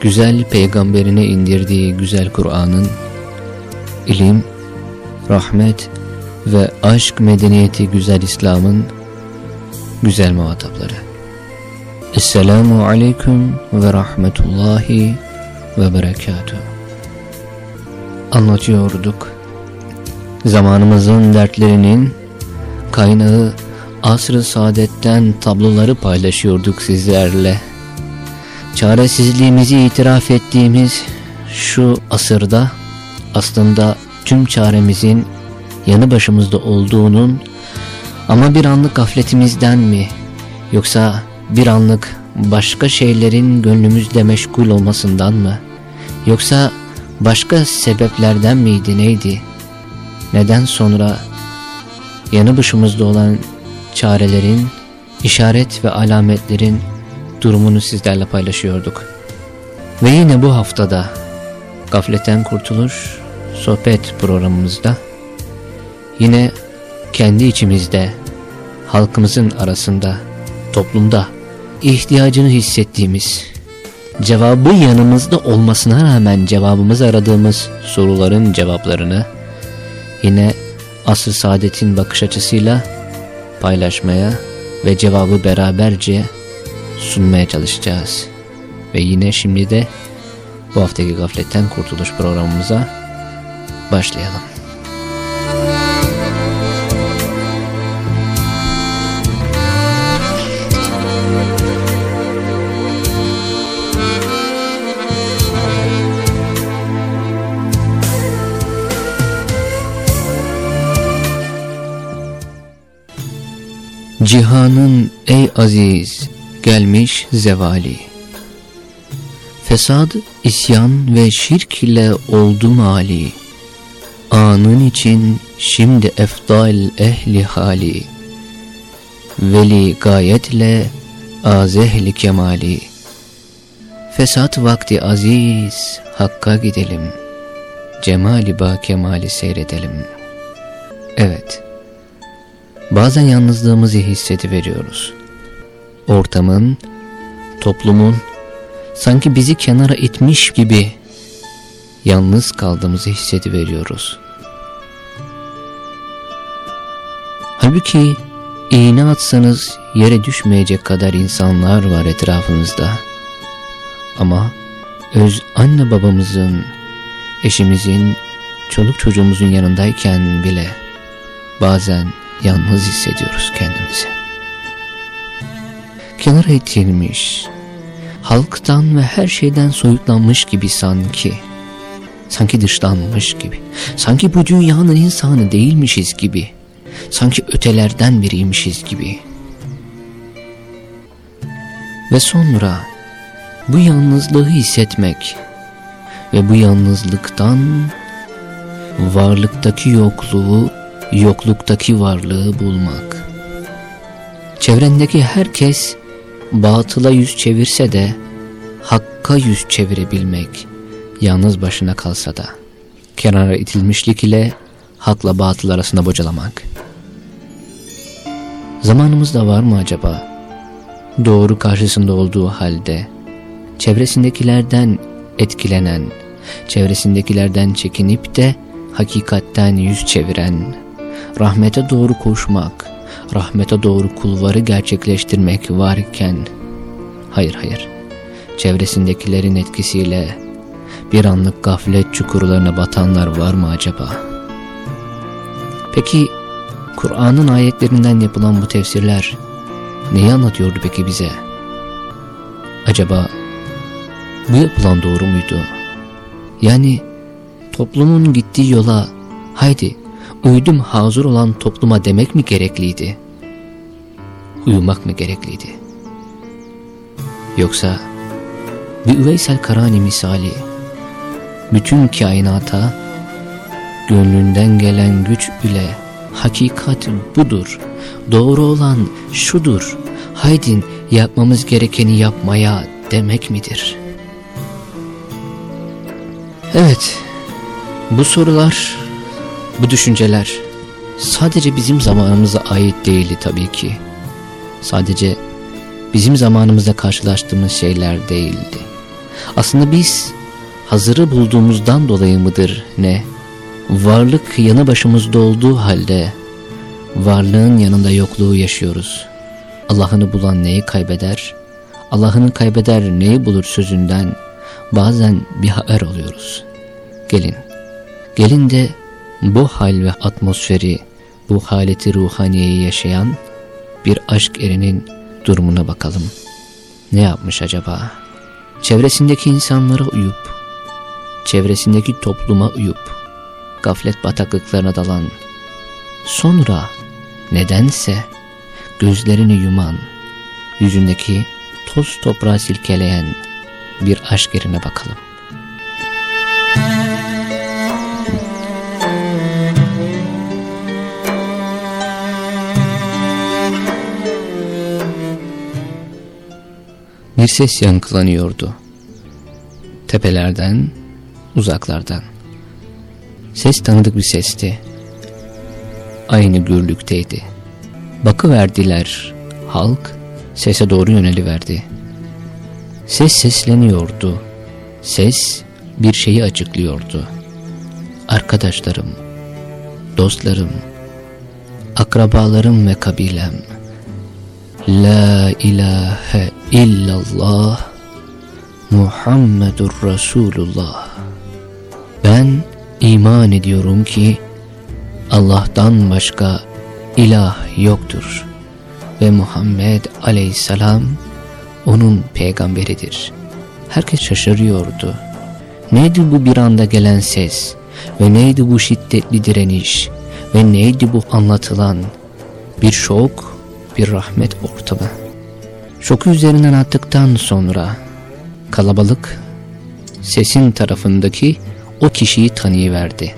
güzel peygamberine indirdiği güzel Kur'an'ın ilim, rahmet ve aşk medeniyeti güzel İslam'ın güzel muhatapları. Esselamu aleyküm ve rahmetullahi ve berekatuhu. Anlatıyorduk. Zamanımızın dertlerinin kaynağı asr-ı saadetten tabloları paylaşıyorduk sizlerle çaresizliğimizi itiraf ettiğimiz şu asırda aslında tüm çaremizin yanı başımızda olduğunun ama bir anlık gafletimizden mi? Yoksa bir anlık başka şeylerin gönlümüzde meşgul olmasından mı? Yoksa başka sebeplerden miydi neydi? Neden sonra yanı başımızda olan çarelerin işaret ve alametlerin durumunu sizlerle paylaşıyorduk. Ve yine bu haftada Gafletten Kurtuluş sohbet programımızda yine kendi içimizde, halkımızın arasında, toplumda ihtiyacını hissettiğimiz, cevabı yanımızda olmasına rağmen cevabımızı aradığımız soruların cevaplarını yine asr saadetin bakış açısıyla paylaşmaya ve cevabı beraberce sunmaya çalışacağız. Ve yine şimdi de bu haftaki gafletten kurtuluş programımıza başlayalım. Cihanın ey aziz gelmiş zevali. Fesad, isyan ve şirk ile oldu mali. Anın için şimdi efdal ehli hali. Veli gayetle azehli kemali. Fesat vakti aziz, Hakk'a gidelim. Cemali ba kemali seyredelim. Evet, bazen yalnızlığımızı hissediveriyoruz ortamın, toplumun sanki bizi kenara itmiş gibi yalnız kaldığımızı hissediveriyoruz. Halbuki iğne atsanız yere düşmeyecek kadar insanlar var etrafımızda. Ama öz anne babamızın, eşimizin, çoluk çocuğumuzun yanındayken bile bazen yalnız hissediyoruz kendimizi kenara itilmiş, halktan ve her şeyden soyutlanmış gibi sanki. Sanki dışlanmış gibi. Sanki bu dünyanın insanı değilmişiz gibi. Sanki ötelerden biriymişiz gibi. Ve sonra bu yalnızlığı hissetmek ve bu yalnızlıktan varlıktaki yokluğu, yokluktaki varlığı bulmak. Çevrendeki herkes batıla yüz çevirse de hakka yüz çevirebilmek yalnız başına kalsa da kenara itilmişlik ile hakla batıl arasında bocalamak. Zamanımızda var mı acaba? Doğru karşısında olduğu halde çevresindekilerden etkilenen, çevresindekilerden çekinip de hakikatten yüz çeviren, rahmete doğru koşmak, rahmete doğru kulvarı gerçekleştirmek varken, hayır hayır, çevresindekilerin etkisiyle bir anlık gaflet çukurlarına batanlar var mı acaba? Peki Kur'an'ın ayetlerinden yapılan bu tefsirler neyi anlatıyordu peki bize? Acaba bu yapılan doğru muydu? Yani toplumun gittiği yola haydi uydum hazır olan topluma demek mi gerekliydi? Uyumak mı gerekliydi? Yoksa bir Üveysel Karani misali bütün kainata gönlünden gelen güç ile hakikat budur, doğru olan şudur, haydin yapmamız gerekeni yapmaya demek midir? Evet, bu sorular, bu düşünceler sadece bizim zamanımıza ait değildi tabii ki. Sadece bizim zamanımızda karşılaştığımız şeyler değildi. Aslında biz hazırı bulduğumuzdan dolayı mıdır ne? Varlık yanı başımızda olduğu halde varlığın yanında yokluğu yaşıyoruz. Allah'ını bulan neyi kaybeder? Allah'ını kaybeder neyi bulur sözünden bazen bir haber oluyoruz. Gelin, gelin de bu hal ve atmosferi, bu haleti ruhaniyeyi yaşayan bir aşk erinin durumuna bakalım. Ne yapmış acaba? Çevresindeki insanlara uyup, çevresindeki topluma uyup, gaflet bataklıklarına dalan, sonra nedense gözlerini yuman, yüzündeki toz toprağı silkeleyen bir aşk yerine bakalım. Bir ses yankılanıyordu. Tepelerden, uzaklardan. Ses tanıdık bir sesti. Aynı gürlükteydi. Bakıverdiler, halk sese doğru yöneliverdi. Ses sesleniyordu. Ses bir şeyi açıklıyordu. Arkadaşlarım, dostlarım, akrabalarım ve kabilem. La ilahe illallah Muhammedur Resulullah. Ben iman ediyorum ki Allah'tan başka ilah yoktur ve Muhammed aleyhisselam onun peygamberidir. Herkes şaşırıyordu. Neydi bu bir anda gelen ses ve neydi bu şiddetli direniş ve neydi bu anlatılan bir şok, bir rahmet ortamı. Şoku üzerinden attıktan sonra kalabalık sesin tarafındaki o kişiyi tanıyıverdi.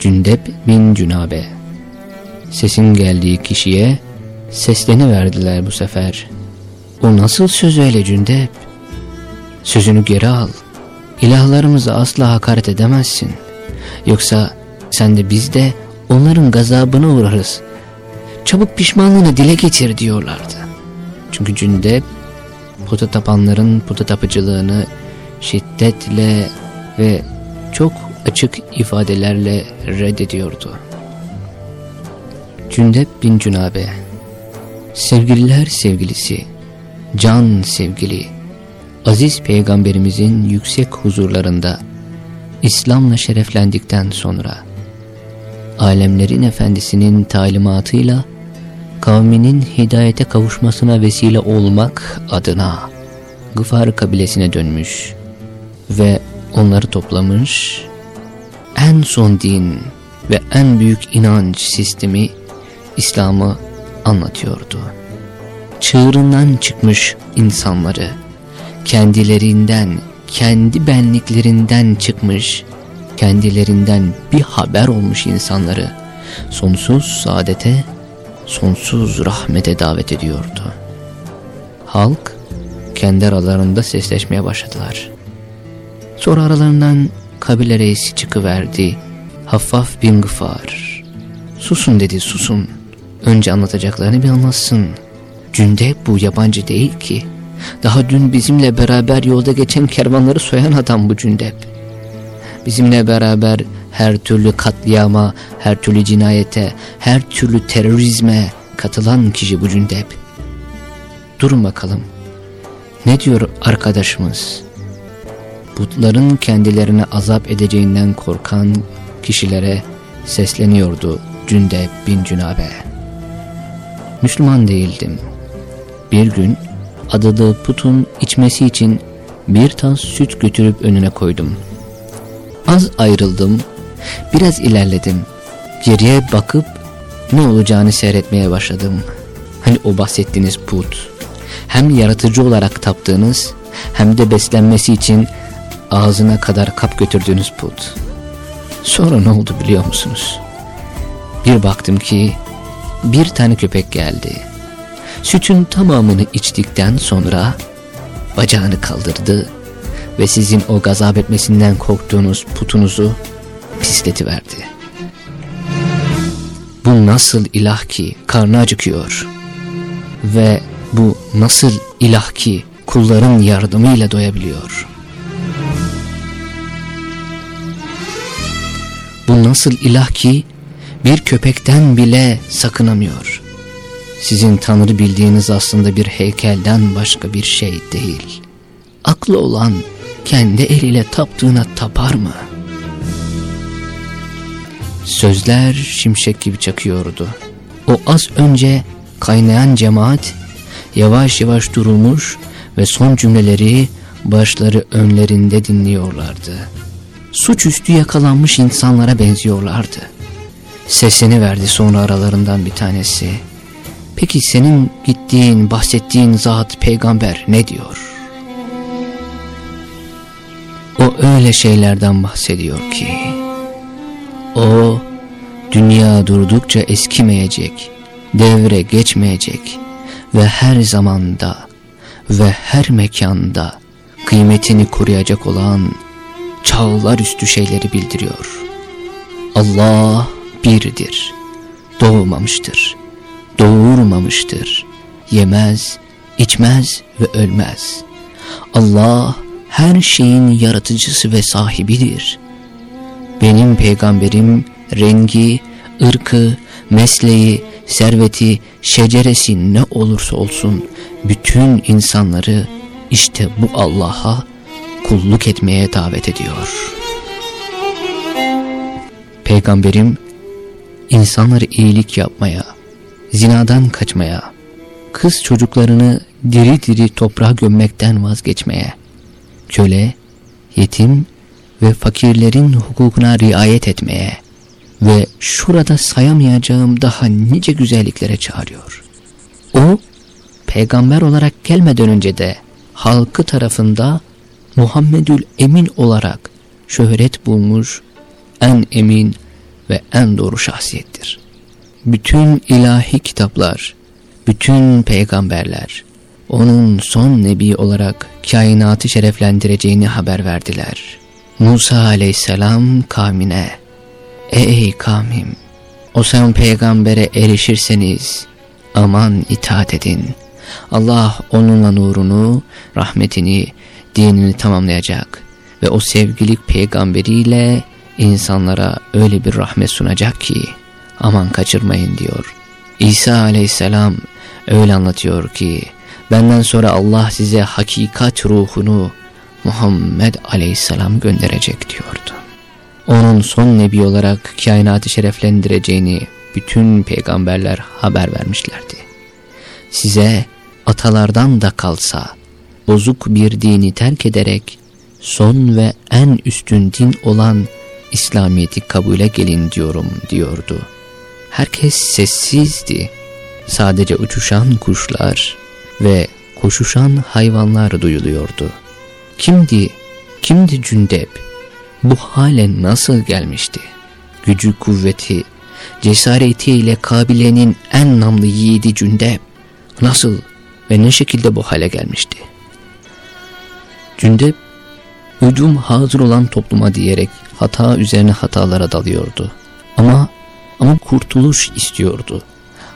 Cündep bin Cünabe. Sesin geldiği kişiye sesleniverdiler bu sefer. O nasıl söz öyle Cündep? Sözünü geri al. İlahlarımıza asla hakaret edemezsin. Yoksa sen de biz de onların gazabına uğrarız. Çabuk pişmanlığını dile getir diyorlardı. Çünkü Cündep puta tapanların puta tapıcılığını şiddetle ve çok açık ifadelerle reddediyordu. Cündep bin Cünabe Sevgililer sevgilisi, can sevgili, aziz peygamberimizin yüksek huzurlarında İslam'la şereflendikten sonra alemlerin efendisinin talimatıyla kavminin hidayete kavuşmasına vesile olmak adına Gıfar kabilesine dönmüş ve onları toplamış, en son din ve en büyük inanç sistemi İslam'ı anlatıyordu. Çığırından çıkmış insanları, kendilerinden, kendi benliklerinden çıkmış, kendilerinden bir haber olmuş insanları sonsuz saadete, sonsuz rahmete davet ediyordu. Halk kendi aralarında sesleşmeye başladılar. Sonra aralarından kabile reisi çıkıverdi. Haffaf bin Gıfar. Susun dedi susun. Önce anlatacaklarını bir anlatsın. Cünde bu yabancı değil ki. Daha dün bizimle beraber yolda geçen kervanları soyan adam bu Cündep. Bizimle beraber her türlü katliama, her türlü cinayete, her türlü terörizme katılan kişi bu Cündep. Durun bakalım. Ne diyor arkadaşımız? Putların kendilerine azap edeceğinden korkan kişilere sesleniyordu Cünde bin Cünabe. Müslüman değildim. Bir gün adadığı putun içmesi için bir tas süt götürüp önüne koydum. Az ayrıldım, biraz ilerledim. Geriye bakıp ne olacağını seyretmeye başladım. Hani o bahsettiğiniz put. Hem yaratıcı olarak taptığınız hem de beslenmesi için ağzına kadar kap götürdüğünüz put. Sonra ne oldu biliyor musunuz? Bir baktım ki bir tane köpek geldi. Sütün tamamını içtikten sonra bacağını kaldırdı ve sizin o gazap etmesinden korktuğunuz putunuzu pisletiverdi. Bu nasıl ilah ki karnı acıkıyor ve bu nasıl ilah ki kulların yardımıyla doyabiliyor. Bu nasıl ilah ki bir köpekten bile sakınamıyor. Sizin Tanrı bildiğiniz aslında bir heykelden başka bir şey değil. Aklı olan kendi eliyle taptığına tapar mı? Sözler şimşek gibi çakıyordu. O az önce kaynayan cemaat yavaş yavaş durulmuş ve son cümleleri başları önlerinde dinliyorlardı. Suçüstü yakalanmış insanlara benziyorlardı. Sesini verdi sonra aralarından bir tanesi. Peki senin gittiğin, bahsettiğin zat peygamber ne diyor? O öyle şeylerden bahsediyor ki, o dünya durdukça eskimeyecek, devre geçmeyecek ve her zamanda ve her mekanda kıymetini koruyacak olan çağlar üstü şeyleri bildiriyor. Allah birdir, doğmamıştır, doğurmamıştır, yemez, içmez ve ölmez. Allah her şeyin yaratıcısı ve sahibidir. Benim peygamberim rengi, ırkı, mesleği, serveti, şeceresi ne olursa olsun bütün insanları işte bu Allah'a kulluk etmeye davet ediyor. Peygamberim insanları iyilik yapmaya, zinadan kaçmaya, kız çocuklarını diri diri toprağa gömmekten vazgeçmeye, köle, yetim ve fakirlerin hukukuna riayet etmeye ve şurada sayamayacağım daha nice güzelliklere çağırıyor. O, peygamber olarak gelmeden önce de halkı tarafında Muhammedül Emin olarak şöhret bulmuş en emin ve en doğru şahsiyettir. Bütün ilahi kitaplar, bütün peygamberler, onun son nebi olarak kainatı şereflendireceğini haber verdiler. Musa aleyhisselam kavmine, Ey kavmim, o sen peygambere erişirseniz aman itaat edin. Allah onunla nurunu, rahmetini, dinini tamamlayacak ve o sevgilik peygamberiyle insanlara öyle bir rahmet sunacak ki aman kaçırmayın diyor. İsa aleyhisselam öyle anlatıyor ki benden sonra Allah size hakikat ruhunu Muhammed aleyhisselam gönderecek diyordu. Onun son nebi olarak kainatı şereflendireceğini bütün peygamberler haber vermişlerdi. Size atalardan da kalsa bozuk bir dini terk ederek son ve en üstün din olan İslamiyet'i kabule gelin diyorum diyordu. Herkes sessizdi. Sadece uçuşan kuşlar ve koşuşan hayvanlar duyuluyordu. Kimdi, kimdi Cündep? Bu hale nasıl gelmişti? Gücü kuvveti, cesaretiyle kabilenin en namlı yiğidi Cündep nasıl ve ne şekilde bu hale gelmişti? Cündep, hücum hazır olan topluma diyerek hata üzerine hatalara dalıyordu. Ama ama kurtuluş istiyordu.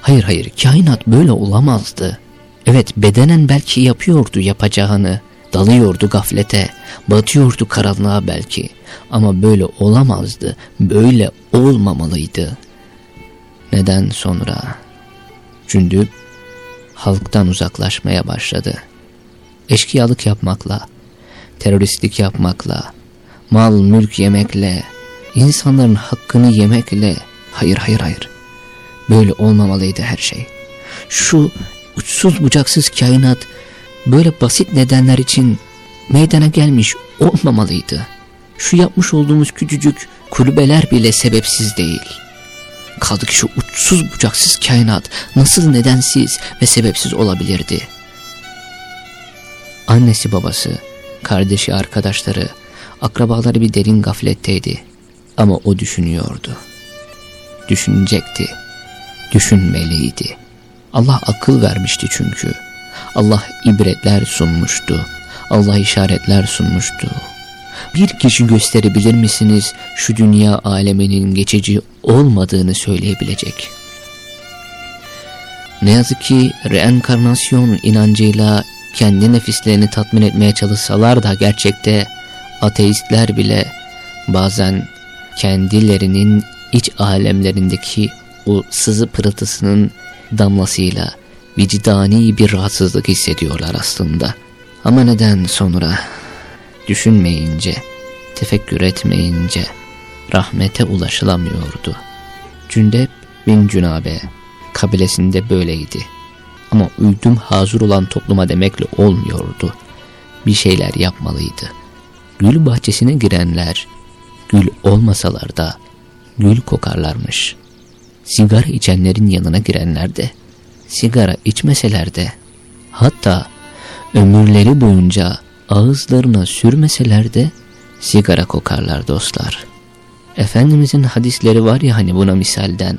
Hayır hayır kainat böyle olamazdı. Evet bedenen belki yapıyordu yapacağını. Dalıyordu gaflete, batıyordu karanlığa belki. Ama böyle olamazdı, böyle olmamalıydı. Neden sonra? Cündüp halktan uzaklaşmaya başladı. eşkıyalık yapmakla, teröristlik yapmakla, mal mülk yemekle, insanların hakkını yemekle, hayır hayır hayır, böyle olmamalıydı her şey. Şu uçsuz bucaksız kainat böyle basit nedenler için meydana gelmiş olmamalıydı. Şu yapmış olduğumuz küçücük kulübeler bile sebepsiz değil. Kaldı ki şu uçsuz bucaksız kainat nasıl nedensiz ve sebepsiz olabilirdi? Annesi babası, kardeşi arkadaşları, akrabaları bir derin gafletteydi. Ama o düşünüyordu. Düşünecekti. Düşünmeliydi. Allah akıl vermişti çünkü. Allah ibretler sunmuştu. Allah işaretler sunmuştu. Bir kişi gösterebilir misiniz şu dünya aleminin geçici olmadığını söyleyebilecek? Ne yazık ki reenkarnasyon inancıyla kendi nefislerini tatmin etmeye çalışsalar da gerçekte ateistler bile bazen kendilerinin iç alemlerindeki o sızı pırıltısının damlasıyla vicdani bir rahatsızlık hissediyorlar aslında. Ama neden sonra düşünmeyince, tefekkür etmeyince rahmete ulaşılamıyordu. Cündep bin Cünabe kabilesinde böyleydi. Ama uydum hazır olan topluma demekle olmuyordu. Bir şeyler yapmalıydı. Gül bahçesine girenler, gül olmasalar da gül kokarlarmış. Sigara içenlerin yanına girenler de, sigara içmeseler de, hatta ömürleri boyunca ağızlarına sürmeseler de sigara kokarlar dostlar. Efendimizin hadisleri var ya hani buna misalden.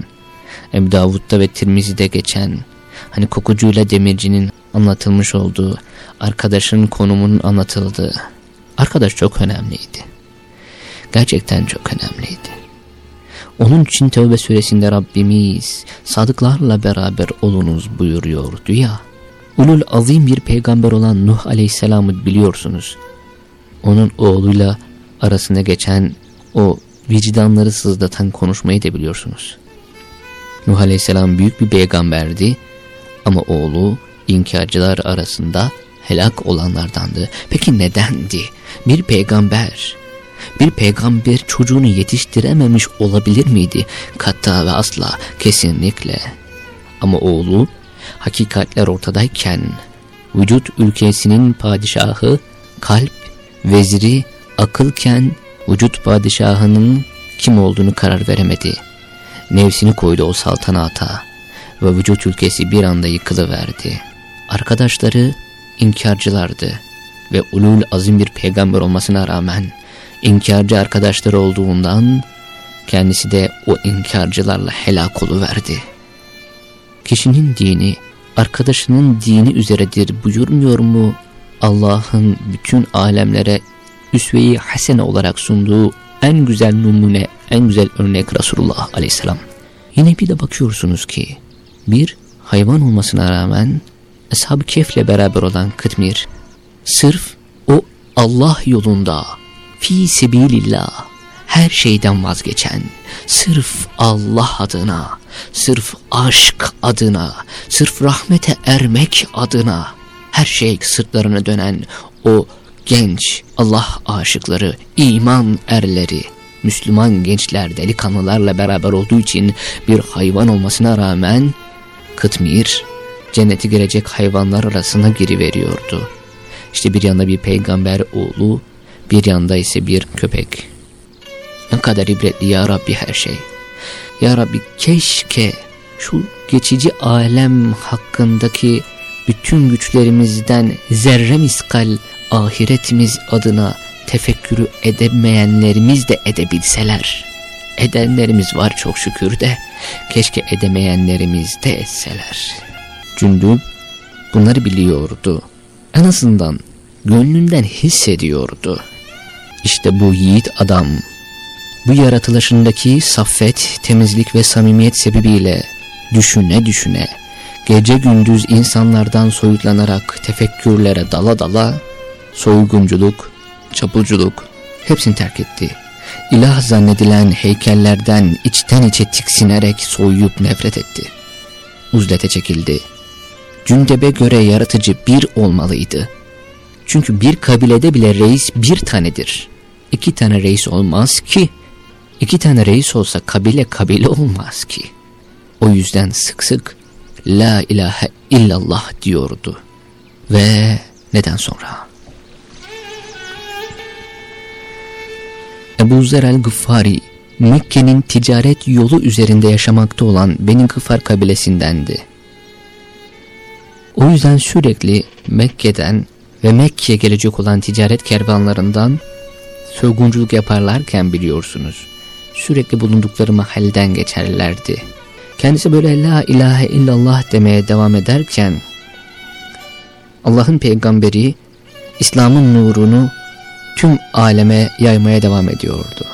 Ebu Davud'da ve Tirmizi'de geçen hani kokucuyla demircinin anlatılmış olduğu arkadaşın konumunun anlatıldığı arkadaş çok önemliydi. Gerçekten çok önemliydi. Onun için Tevbe suresinde Rabbimiz sadıklarla beraber olunuz buyuruyordu ya. Ulul azim bir peygamber olan Nuh aleyhisselamı biliyorsunuz. Onun oğluyla arasında geçen o vicdanları sızlatan konuşmayı da biliyorsunuz. Nuh aleyhisselam büyük bir peygamberdi ama oğlu inkarcılar arasında helak olanlardandı. Peki nedendi? Bir peygamber, bir peygamber çocuğunu yetiştirememiş olabilir miydi? Katta ve asla, kesinlikle. Ama oğlu hakikatler ortadayken vücut ülkesinin padişahı kalp, veziri, akılken vücut padişahının kim olduğunu karar veremedi. Nefsini koydu o saltanata ve vücut ülkesi bir anda yıkılıverdi. Arkadaşları inkarcılardı ve ulul azim bir peygamber olmasına rağmen inkarcı arkadaşlar olduğundan kendisi de o inkarcılarla helak oluverdi. Kişinin dini arkadaşının dini üzeredir buyurmuyor mu Allah'ın bütün alemlere üsve-i hasene olarak sunduğu en güzel numune, en güzel örnek Resulullah aleyhisselam. Yine bir de bakıyorsunuz ki bir hayvan olmasına rağmen Ashab-ı Kef'le beraber olan Kıtmir sırf o Allah yolunda fi sebilillah her şeyden vazgeçen, sırf Allah adına, sırf aşk adına, sırf rahmete ermek adına her şey sırtlarına dönen o genç Allah aşıkları, iman erleri, Müslüman gençler delikanlılarla beraber olduğu için bir hayvan olmasına rağmen Kıtmir cennete girecek hayvanlar arasına giriveriyordu. İşte bir yanda bir peygamber oğlu, bir yanda ise bir köpek. Ne kadar ibretli ya Rabbi her şey. Ya Rabbi keşke şu geçici alem hakkındaki bütün güçlerimizden zerre miskal ahiretimiz adına tefekkürü edemeyenlerimiz de edebilseler. Edenlerimiz var çok şükür de keşke edemeyenlerimiz de etseler. Cündüb bunları biliyordu. En azından gönlünden hissediyordu. İşte bu yiğit adam bu yaratılışındaki saffet, temizlik ve samimiyet sebebiyle düşüne düşüne, gece gündüz insanlardan soyutlanarak tefekkürlere dala dala, soygunculuk, çapulculuk hepsini terk etti. İlah zannedilen heykellerden içten içe tiksinerek soyup nefret etti. Uzlete çekildi. Cündebe göre yaratıcı bir olmalıydı. Çünkü bir kabilede bile reis bir tanedir. İki tane reis olmaz ki. İki tane reis olsa kabile kabile olmaz ki. O yüzden sık sık La ilahe illallah diyordu. Ve neden sonra? Ebu Zer el-Gıffari Mekke'nin ticaret yolu üzerinde yaşamakta olan Beni Gıfar kabilesindendi. O yüzden sürekli Mekke'den ve Mekke'ye gelecek olan ticaret kervanlarından soygunculuk yaparlarken biliyorsunuz. Sürekli bulundukları mahalleden geçerlerdi. Kendisi böyle la ilahe illallah demeye devam ederken Allah'ın peygamberi İslam'ın nurunu tüm aleme yaymaya devam ediyordu.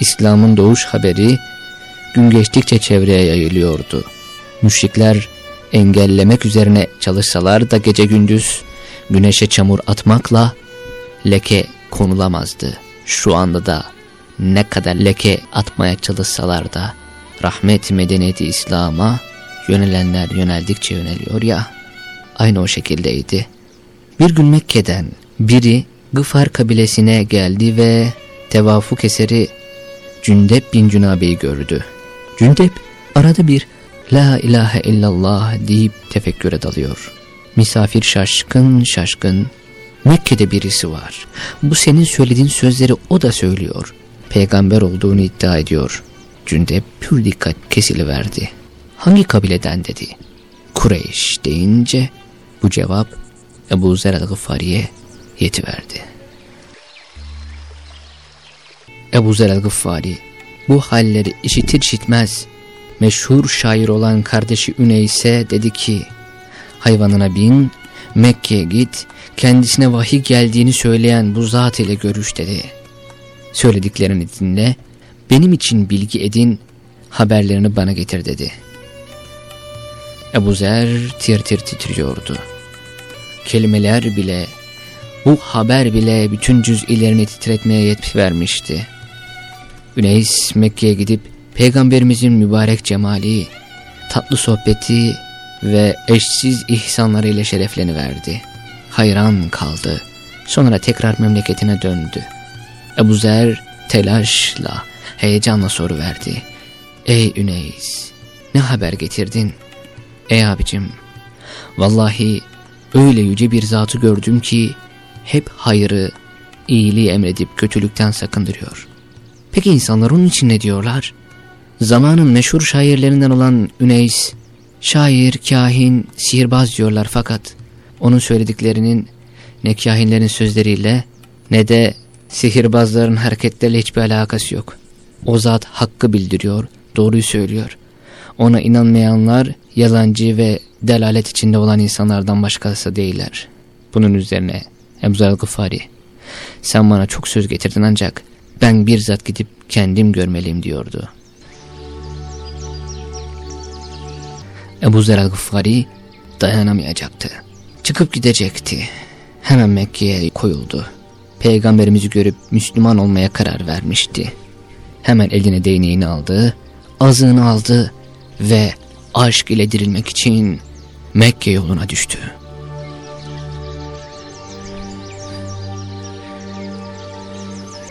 İslam'ın doğuş haberi gün geçtikçe çevreye yayılıyordu. Müşrikler engellemek üzerine çalışsalar da gece gündüz güneşe çamur atmakla leke konulamazdı. Şu anda da ne kadar leke atmaya çalışsalar da rahmet medeniyeti İslam'a yönelenler yöneldikçe yöneliyor ya aynı o şekildeydi. Bir gün Mekke'den biri Gıfar kabilesine geldi ve tevafuk eseri Cündep bin Cünabe'yi gördü. Cündep arada bir La ilahe illallah deyip tefekküre dalıyor. Misafir şaşkın şaşkın Mekke'de birisi var. Bu senin söylediğin sözleri o da söylüyor. Peygamber olduğunu iddia ediyor. Cündep pür dikkat kesiliverdi. Hangi kabileden dedi. Kureyş deyince bu cevap Ebu Zer el-Gıffari'ye yetiverdi. Ebu Zer el-Gıffari bu halleri işitir işitmez meşhur şair olan kardeşi Üneys'e dedi ki hayvanına bin Mekke'ye git kendisine vahiy geldiğini söyleyen bu zat ile görüş dedi. Söylediklerini dinle benim için bilgi edin haberlerini bana getir dedi. Ebu Zer tir tir titriyordu. Kelimeler bile bu haber bile bütün cüz'ilerini titretmeye yetki vermişti. Üneys Mekke'ye gidip Peygamberimizin mübarek cemali, tatlı sohbeti ve eşsiz ihsanlarıyla şerefleniverdi. Hayran kaldı. Sonra tekrar memleketine döndü. Ebu Zer telaşla, heyecanla soru verdi. Ey Üneys, ne haber getirdin? Ey abicim, vallahi öyle yüce bir zatı gördüm ki hep hayırı, iyiliği emredip kötülükten sakındırıyor. Peki insanlar onun için ne diyorlar? Zamanın meşhur şairlerinden olan Üneys, şair, kahin, sihirbaz diyorlar fakat onun söylediklerinin ne kahinlerin sözleriyle ne de sihirbazların hareketleriyle hiçbir alakası yok. O zat hakkı bildiriyor, doğruyu söylüyor. Ona inanmayanlar yalancı ve delalet içinde olan insanlardan başkası değiller. Bunun üzerine Ebzal Gıfari, sen bana çok söz getirdin ancak ben bir zat gidip kendim görmeliyim diyordu. Ebu Zer Gıfari dayanamayacaktı. Çıkıp gidecekti. Hemen Mekke'ye koyuldu. Peygamberimizi görüp Müslüman olmaya karar vermişti. Hemen eline değneğini aldı, azığını aldı ve aşk ile dirilmek için Mekke yoluna düştü.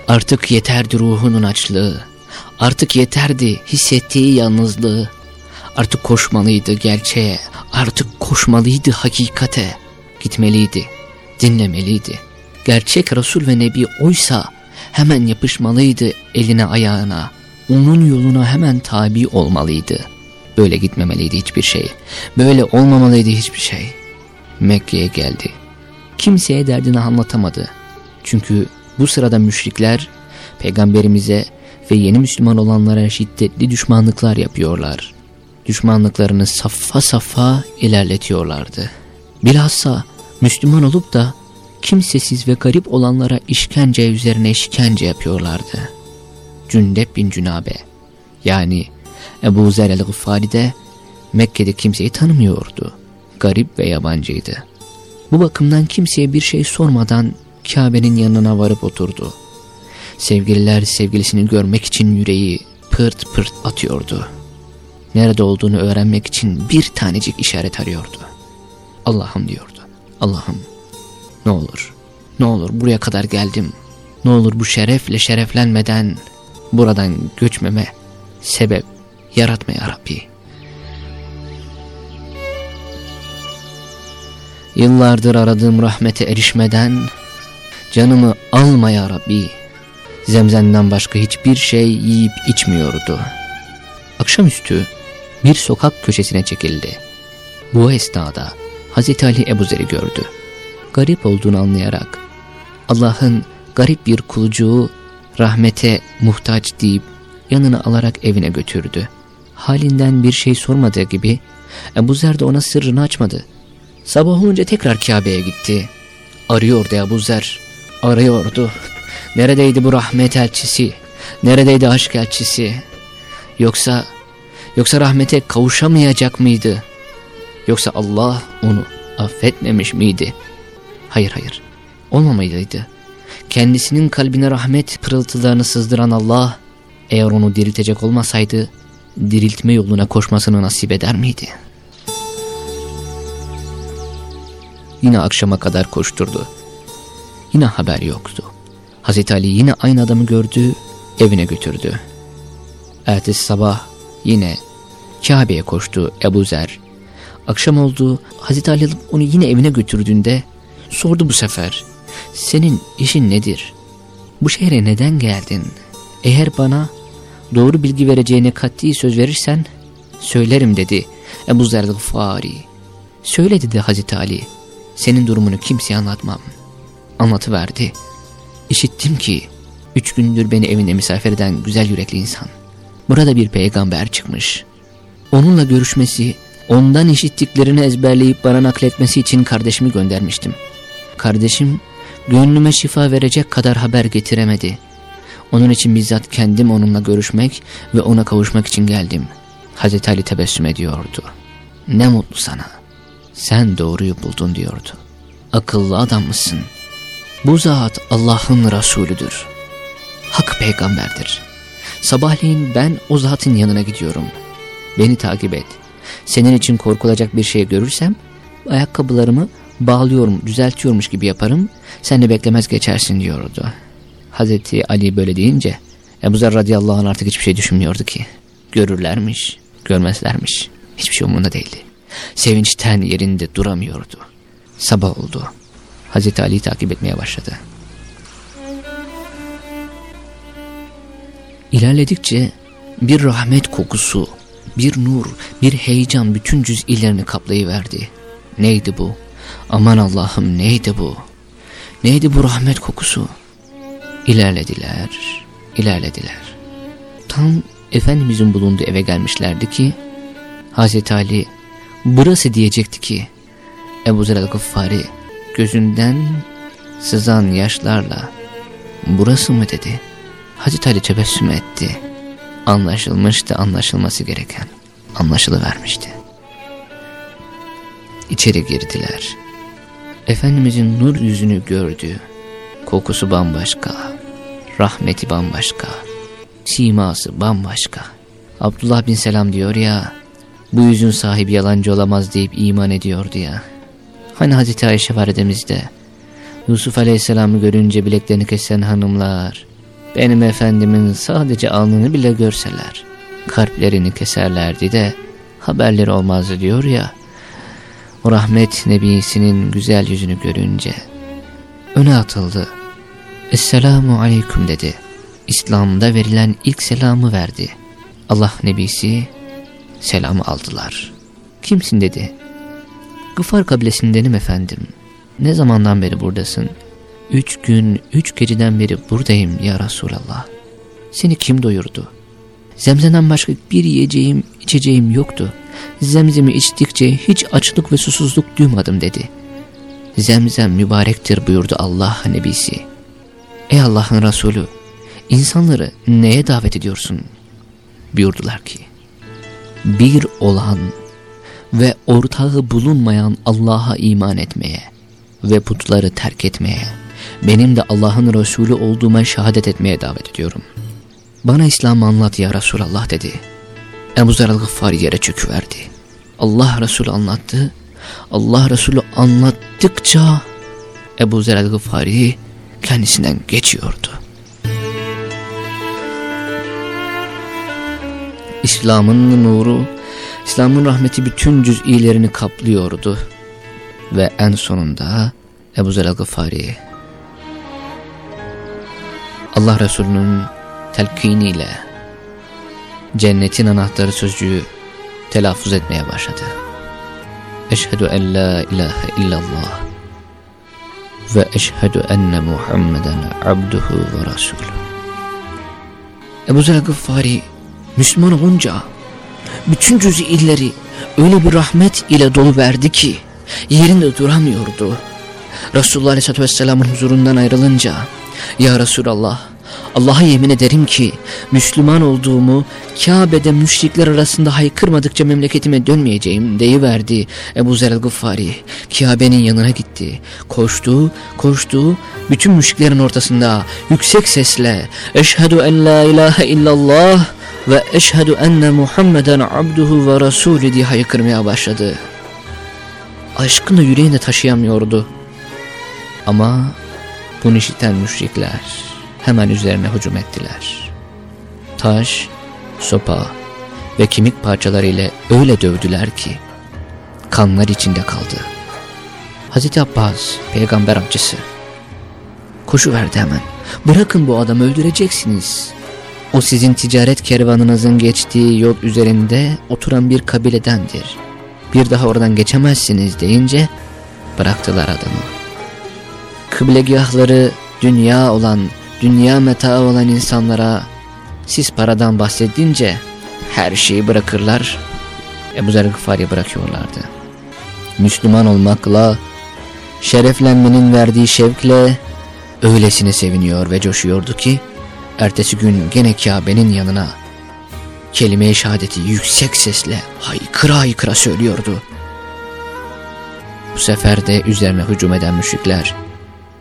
Artık yeterdi ruhunun açlığı, artık yeterdi hissettiği yalnızlığı, artık koşmalıydı gerçeğe, artık koşmalıydı hakikate, gitmeliydi, dinlemeliydi. Gerçek Resul ve Nebi oysa hemen yapışmalıydı eline ayağına, onun yoluna hemen tabi olmalıydı. Böyle gitmemeliydi hiçbir şey, böyle olmamalıydı hiçbir şey. Mekke'ye geldi. Kimseye derdini anlatamadı. Çünkü bu sırada müşrikler peygamberimize ve yeni Müslüman olanlara şiddetli düşmanlıklar yapıyorlar. Düşmanlıklarını saffa saffa ilerletiyorlardı. Bilhassa Müslüman olup da kimsesiz ve garip olanlara işkence üzerine işkence yapıyorlardı. Cündep bin Cünabe yani Ebu Zer el-Gıffari de Mekke'de kimseyi tanımıyordu. Garip ve yabancıydı. Bu bakımdan kimseye bir şey sormadan Kabe'nin yanına varıp oturdu. Sevgililer sevgilisini görmek için yüreği pırt pırt atıyordu. Nerede olduğunu öğrenmek için bir tanecik işaret arıyordu. Allah'ım diyordu. Allah'ım ne olur Ne olur buraya kadar geldim. Ne olur bu şerefle şereflenmeden buradan göçmeme sebep yaratma ya Rabbi. Yıllardır aradığım rahmete erişmeden canımı alma ya Rabbi. Zemzemden başka hiçbir şey yiyip içmiyordu. Akşamüstü bir sokak köşesine çekildi. Bu esnada Hazreti Ali Ebu Zer'i gördü. Garip olduğunu anlayarak Allah'ın garip bir kulucuğu rahmete muhtaç deyip yanına alarak evine götürdü. Halinden bir şey sormadığı gibi Ebu Zer de ona sırrını açmadı. Sabah olunca tekrar Kabe'ye gitti. Arıyordu Ebu Zer. Arıyordu. Neredeydi bu rahmet elçisi? Neredeydi aşk elçisi? Yoksa, yoksa rahmete kavuşamayacak mıydı? Yoksa Allah onu affetmemiş miydi? Hayır hayır, olmamalıydı. Kendisinin kalbine rahmet pırıltılarını sızdıran Allah, eğer onu diriltecek olmasaydı, diriltme yoluna koşmasını nasip eder miydi? Yine akşama kadar koşturdu. Yine haber yoktu. Hazreti Ali yine aynı adamı gördü, evine götürdü. Ertesi sabah yine Kabe'ye koştu Ebu Zer. Akşam oldu, Hazreti Ali onu yine evine götürdüğünde sordu bu sefer. Senin işin nedir? Bu şehre neden geldin? Eğer bana doğru bilgi vereceğine katli söz verirsen söylerim dedi Ebu Zer Gıfari. Söyle dedi Hazreti Ali. Senin durumunu kimseye anlatmam. Anlatıverdi. İşittim ki üç gündür beni evinde misafir eden güzel yürekli insan. Burada bir peygamber çıkmış. Onunla görüşmesi, ondan işittiklerini ezberleyip bana nakletmesi için kardeşimi göndermiştim. Kardeşim gönlüme şifa verecek kadar haber getiremedi. Onun için bizzat kendim onunla görüşmek ve ona kavuşmak için geldim. Hazreti Ali tebessüm ediyordu. Ne mutlu sana. Sen doğruyu buldun diyordu. Akıllı adam mısın? Bu zat Allah'ın Resulüdür. Hak peygamberdir. Sabahleyin ben o zatın yanına gidiyorum. Beni takip et. Senin için korkulacak bir şey görürsem ayakkabılarımı bağlıyorum, düzeltiyormuş gibi yaparım. Sen de beklemez geçersin diyordu. Hazreti Ali böyle deyince Ebu Zer radıyallahu anh artık hiçbir şey düşünmüyordu ki. Görürlermiş, görmezlermiş. Hiçbir şey umurunda değildi. Sevinçten yerinde duramıyordu. Sabah oldu. Hazreti Ali'yi takip etmeye başladı. İlerledikçe bir rahmet kokusu, bir nur, bir heyecan bütün cüz'ilerini kaplayıverdi. Neydi bu? Aman Allah'ım neydi bu? Neydi bu rahmet kokusu? İlerlediler, ilerlediler. Tam Efendimizin bulunduğu eve gelmişlerdi ki Hazreti Ali burası diyecekti ki Ebu Zer el-Gıffari gözünden sızan yaşlarla burası mı dedi. Hazreti Ali tebessüm etti. Anlaşılmıştı anlaşılması gereken. Anlaşılıvermişti. İçeri girdiler. Efendimizin nur yüzünü gördü. Kokusu bambaşka. Rahmeti bambaşka. Siması bambaşka. Abdullah bin Selam diyor ya, bu yüzün sahibi yalancı olamaz deyip iman ediyordu ya. Hani Hazreti Ayşe validemiz de Yusuf Aleyhisselam'ı görünce bileklerini kesen hanımlar benim efendimin sadece alnını bile görseler kalplerini keserlerdi de haberleri olmazdı diyor ya. O rahmet nebisinin güzel yüzünü görünce öne atıldı. Esselamu aleyküm dedi. İslam'da verilen ilk selamı verdi. Allah nebisi selamı aldılar. Kimsin dedi. Gıfar kabilesindenim efendim. Ne zamandan beri buradasın? Üç gün, üç geceden beri buradayım ya Resulallah. Seni kim doyurdu? Zemzemden başka bir yiyeceğim, içeceğim yoktu. Zemzemi içtikçe hiç açlık ve susuzluk duymadım dedi. Zemzem mübarektir buyurdu Allah Nebisi. Ey Allah'ın Resulü, insanları neye davet ediyorsun? Buyurdular ki, bir olan ve ortağı bulunmayan Allah'a iman etmeye ve putları terk etmeye, benim de Allah'ın Resulü olduğuma şehadet etmeye davet ediyorum. Bana İslam'ı anlat ya Resulallah dedi. Ebu Zer el-Gıffari yere çöküverdi. Allah Resulü anlattı. Allah Resulü anlattıkça Ebu Zer el-Gıfari kendisinden geçiyordu. İslam'ın nuru, İslam'ın rahmeti bütün cüz'ilerini kaplıyordu. Ve en sonunda Ebu Zer el-Gıfari Allah Resulü'nün telkiniyle cennetin anahtarı sözcüğü telaffuz etmeye başladı. Eşhedü en la ilahe illallah ve eşhedü enne Muhammeden abduhu ve rasulü. Ebu Zer Müslüman olunca bütün cüz'i illeri öyle bir rahmet ile dolu verdi ki yerinde duramıyordu. Resulullah Aleyhisselatü Vesselam'ın huzurundan ayrılınca Ya Resulallah Allah'a yemin ederim ki Müslüman olduğumu Kabe'de müşrikler arasında haykırmadıkça memleketime dönmeyeceğim deyiverdi Ebu Zer el-Gıffari. Kabe'nin yanına gitti. Koştu, koştu. Bütün müşriklerin ortasında yüksek sesle Eşhedü en la ilahe illallah ve eşhedü enne Muhammeden abduhu ve rasulü diye haykırmaya başladı. Aşkını yüreğinde taşıyamıyordu. Ama bunu işiten müşrikler hemen üzerine hücum ettiler. Taş, sopa ve kemik parçaları ile öyle dövdüler ki kanlar içinde kaldı. Hazreti Abbas peygamber amcası koşu verdi hemen. Bırakın bu adamı öldüreceksiniz. O sizin ticaret kervanınızın geçtiği yol üzerinde oturan bir kabiledendir. Bir daha oradan geçemezsiniz deyince bıraktılar adamı. Kıblegahları dünya olan dünya metaı olan insanlara siz paradan bahsedince her şeyi bırakırlar. Ebu Zer Gıfari bırakıyorlardı. Müslüman olmakla, şereflenmenin verdiği şevkle öylesine seviniyor ve coşuyordu ki, ertesi gün gene Kabe'nin yanına kelime-i şehadeti yüksek sesle haykıra haykıra söylüyordu. Bu sefer de üzerine hücum eden müşrikler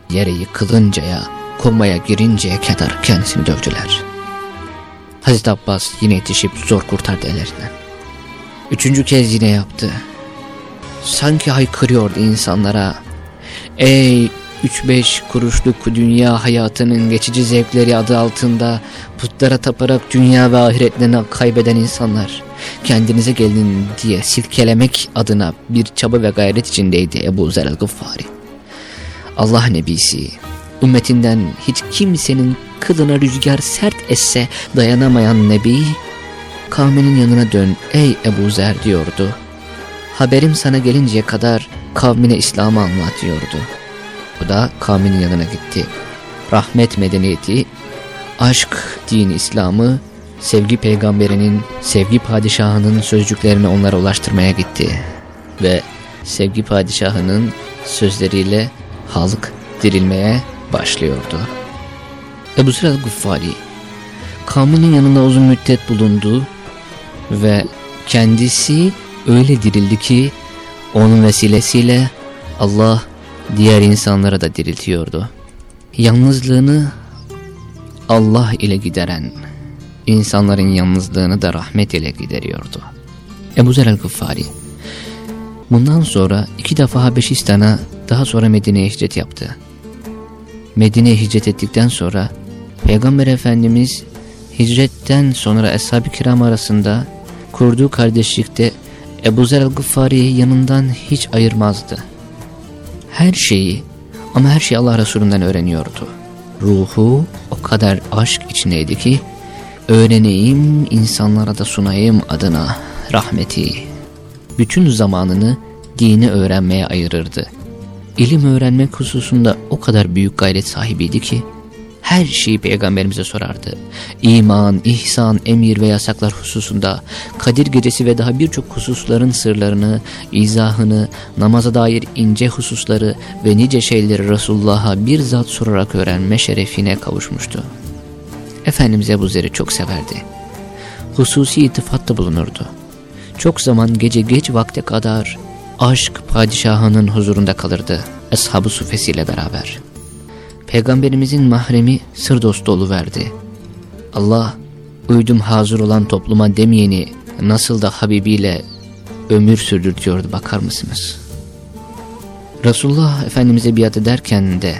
yere yıkılıncaya komaya girinceye kadar kendisini dövdüler. Hazreti Abbas yine yetişip zor kurtardı ellerinden. Üçüncü kez yine yaptı. Sanki haykırıyordu insanlara. Ey üç beş kuruşluk dünya hayatının geçici zevkleri adı altında putlara taparak dünya ve ahiretlerini kaybeden insanlar. Kendinize gelin diye silkelemek adına bir çaba ve gayret içindeydi Ebu Zer el-Gıffari. Allah Nebisi Ümmetinden hiç kimsenin kılına rüzgar sert esse dayanamayan Nebi, kavminin yanına dön ey Ebu Zer diyordu. Haberim sana gelinceye kadar kavmine İslam'ı anlat diyordu. O da kavminin yanına gitti. Rahmet medeniyeti, aşk dini İslam'ı, sevgi peygamberinin, sevgi padişahının sözcüklerini onlara ulaştırmaya gitti. Ve sevgi padişahının sözleriyle halk dirilmeye başlıyordu. Ebu Sırat Guffari kavminin yanında uzun müddet bulundu ve kendisi öyle dirildi ki onun vesilesiyle Allah diğer insanlara da diriltiyordu. Yalnızlığını Allah ile gideren, insanların yalnızlığını da rahmet ile gideriyordu. Ebu Zer el-Gıffari bundan sonra iki defa Habeşistan'a daha sonra Medine'ye hicret yaptı. Medine'ye hicret ettikten sonra Peygamber Efendimiz hicretten sonra Eshab-ı Kiram arasında kurduğu kardeşlikte Ebu Zer el-Gıffari'yi yanından hiç ayırmazdı. Her şeyi ama her şeyi Allah Resulü'nden öğreniyordu. Ruhu o kadar aşk içindeydi ki öğreneyim insanlara da sunayım adına rahmeti. Bütün zamanını dini öğrenmeye ayırırdı ilim öğrenmek hususunda o kadar büyük gayret sahibiydi ki her şeyi peygamberimize sorardı. İman, ihsan, emir ve yasaklar hususunda Kadir gecesi ve daha birçok hususların sırlarını, izahını, namaza dair ince hususları ve nice şeyleri Resulullah'a bir zat sorarak öğrenme şerefine kavuşmuştu. Efendimiz Ebu Zer'i çok severdi. Hususi itifatta bulunurdu. Çok zaman gece geç vakte kadar aşk padişahının huzurunda kalırdı Ashab-ı Sufesi beraber. Peygamberimizin mahremi sır dostu verdi. Allah uydum hazır olan topluma demeyeni nasıl da Habibiyle ömür sürdürtüyordu bakar mısınız? Resulullah Efendimiz'e biat ederken de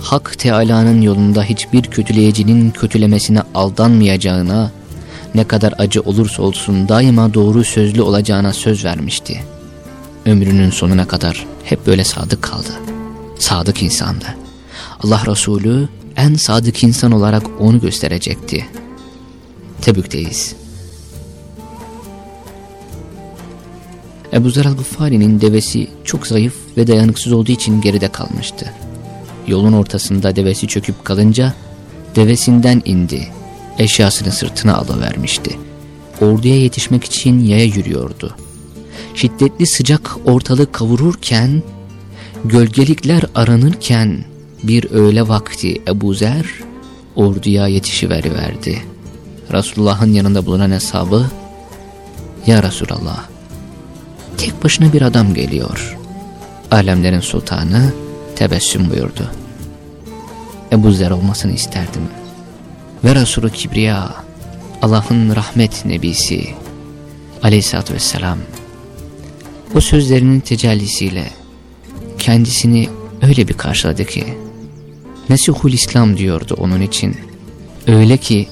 Hak Teala'nın yolunda hiçbir kötüleyicinin kötülemesine aldanmayacağına, ne kadar acı olursa olsun daima doğru sözlü olacağına söz vermişti. Ömrünün sonuna kadar hep böyle sadık kaldı. Sadık insandı. Allah Resulü en sadık insan olarak onu gösterecekti. Tebük'teyiz. Ebu Zer al-Gıffari'nin devesi çok zayıf ve dayanıksız olduğu için geride kalmıştı. Yolun ortasında devesi çöküp kalınca devesinden indi. Eşyasını sırtına alıvermişti. Orduya yetişmek için yaya yürüyordu. Şiddetli sıcak ortalık kavururken, gölgelikler aranırken bir öğle vakti Ebu Zer orduya yetişiveriverdi. Resulullah'ın yanında bulunan hesabı, Ya Resulallah, tek başına bir adam geliyor. Alemlerin sultanı tebessüm buyurdu. Ebu Zer olmasını isterdim. Ve Resulü Kibriya, Allah'ın rahmet nebisi, aleyhissalatü vesselam, o sözlerinin tecellisiyle kendisini öyle bir karşıladı ki, Mesihul İslam diyordu onun için. Öyle ki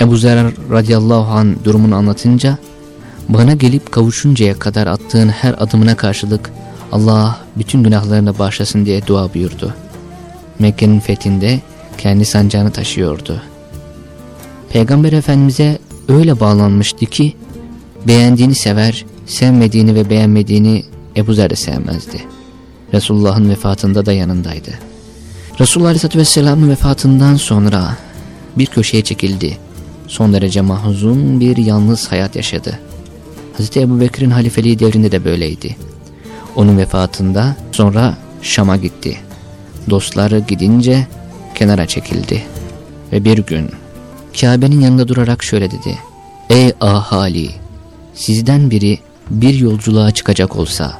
Ebu Zer radıyallahu an durumunu anlatınca, bana gelip kavuşuncaya kadar attığın her adımına karşılık Allah bütün günahlarını bağışlasın diye dua buyurdu. Mekke'nin fethinde kendi sancağını taşıyordu. Peygamber Efendimiz'e öyle bağlanmıştı ki beğendiğini sever, sevmediğini ve beğenmediğini Ebu Zer de sevmezdi. Resulullah'ın vefatında da yanındaydı. Resulullah Aleyhisselatü Vesselam'ın vefatından sonra bir köşeye çekildi. Son derece mahzun bir yalnız hayat yaşadı. Hz. Ebu Bekir'in halifeliği devrinde de böyleydi. Onun vefatında sonra Şam'a gitti. Dostları gidince kenara çekildi. Ve bir gün Kabe'nin yanında durarak şöyle dedi. Ey ahali! Sizden biri bir yolculuğa çıkacak olsa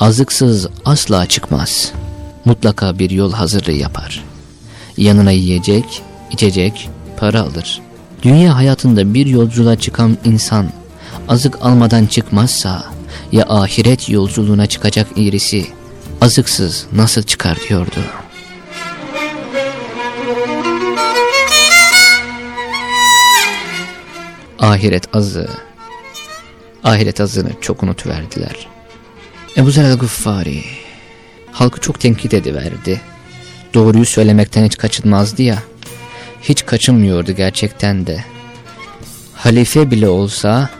azıksız asla çıkmaz. Mutlaka bir yol hazırlığı yapar. Yanına yiyecek, içecek, para alır. Dünya hayatında bir yolculuğa çıkan insan azık almadan çıkmazsa ya ahiret yolculuğuna çıkacak irisi azıksız nasıl çıkar diyordu. Ahiret azı, ahiret azını çok unutuverdiler. Ebu Zer el-Gıffari halkı çok tenkit ediverdi. Doğruyu söylemekten hiç kaçınmazdı ya, hiç kaçınmıyordu gerçekten de. Halife bile olsa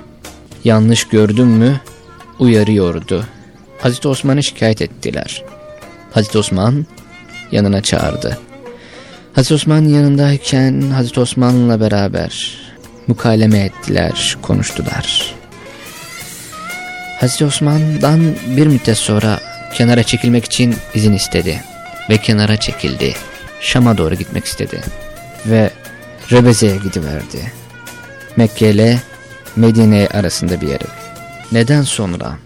yanlış gördün mü uyarıyordu. Hazreti Osman'ı şikayet ettiler. Hazreti Osman yanına çağırdı. Hazreti Osman yanındayken Hazreti Osman'la beraber mukaleme ettiler, konuştular. Hazreti Osman'dan bir müddet sonra kenara çekilmek için izin istedi ve kenara çekildi. Şam'a doğru gitmek istedi ve Rebeze'ye gidiverdi. Mekke ile Medine arasında bir yere. Neden sonra?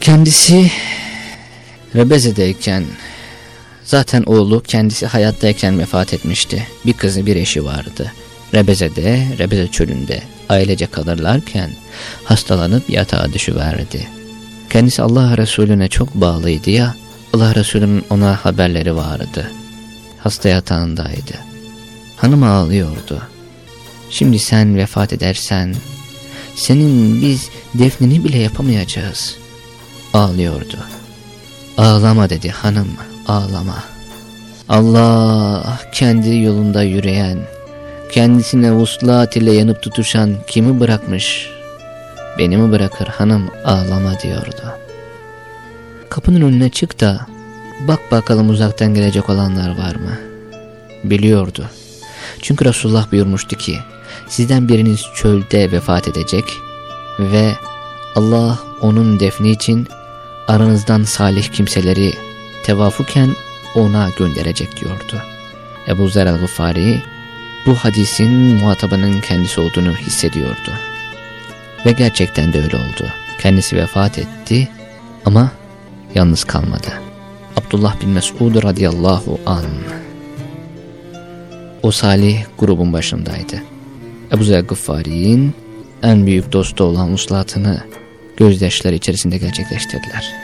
Kendisi Rebeze'deyken zaten oğlu kendisi hayattayken vefat etmişti. Bir kızı bir eşi vardı. Rebeze'de, Rebeze çölünde ailece kalırlarken hastalanıp yatağa düşüverdi. Kendisi Allah Resulüne çok bağlıydı ya, Allah Resulü'nün ona haberleri vardı. Hasta yatağındaydı. Hanım ağlıyordu. Şimdi sen vefat edersen, senin biz defnini bile yapamayacağız. Ağlıyordu. Ağlama dedi hanım, ağlama. Allah kendi yolunda yürüyen, kendisine vuslat ile yanıp tutuşan kimi bırakmış? Beni mi bırakır hanım ağlama diyordu. Kapının önüne çık da bak bakalım uzaktan gelecek olanlar var mı? Biliyordu. Çünkü Resulullah buyurmuştu ki sizden biriniz çölde vefat edecek ve Allah onun defni için aranızdan salih kimseleri tevafuken ona gönderecek diyordu. Ebu Zer el-Gıfari bu hadisin muhatabının kendisi olduğunu hissediyordu. Ve gerçekten de öyle oldu. Kendisi vefat etti ama yalnız kalmadı. Abdullah bin Mes'ud radıyallahu an. O salih grubun başındaydı. Ebu Zer Gıffari'nin en büyük dostu olan uslatını gözyaşları içerisinde gerçekleştirdiler.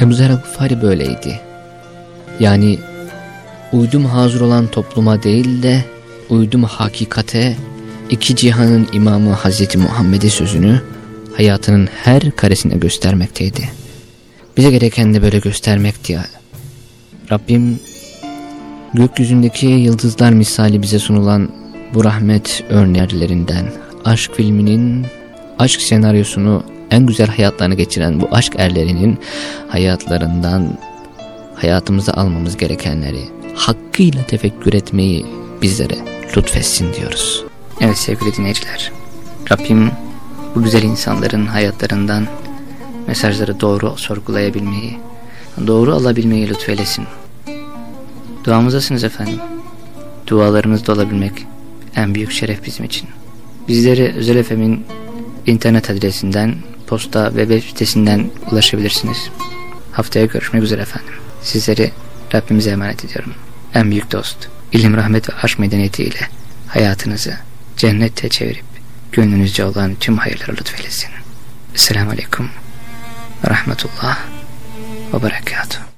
Ebu Zer Gıffari böyleydi yani uydum hazır olan topluma değil de uydum hakikate iki cihanın imamı Hazreti Muhammed'e sözünü hayatının her karesine göstermekteydi. Bize gereken de böyle göstermekti ya. Rabbim gökyüzündeki yıldızlar misali bize sunulan bu rahmet örneklerinden, aşk filminin aşk senaryosunu en güzel hayatlarını geçiren bu aşk erlerinin hayatlarından hayatımıza almamız gerekenleri hakkıyla tefekkür etmeyi bizlere lütfetsin diyoruz. Evet sevgili dinleyiciler, Rabbim bu güzel insanların hayatlarından mesajları doğru sorgulayabilmeyi, doğru alabilmeyi lütfeylesin. Duamızdasınız efendim. Dualarınızda olabilmek en büyük şeref bizim için. Bizleri Özel Efem'in internet adresinden, posta ve web sitesinden ulaşabilirsiniz. Haftaya görüşmek üzere efendim. Sizleri Rabbimize emanet ediyorum. En büyük dost, ilim, rahmet ve aşk medeniyetiyle hayatınızı cennette çevirip gönlünüzce olan tüm hayırları lütfeylesin. Esselamu Aleyküm ve Rahmetullah ve Berekatuhu.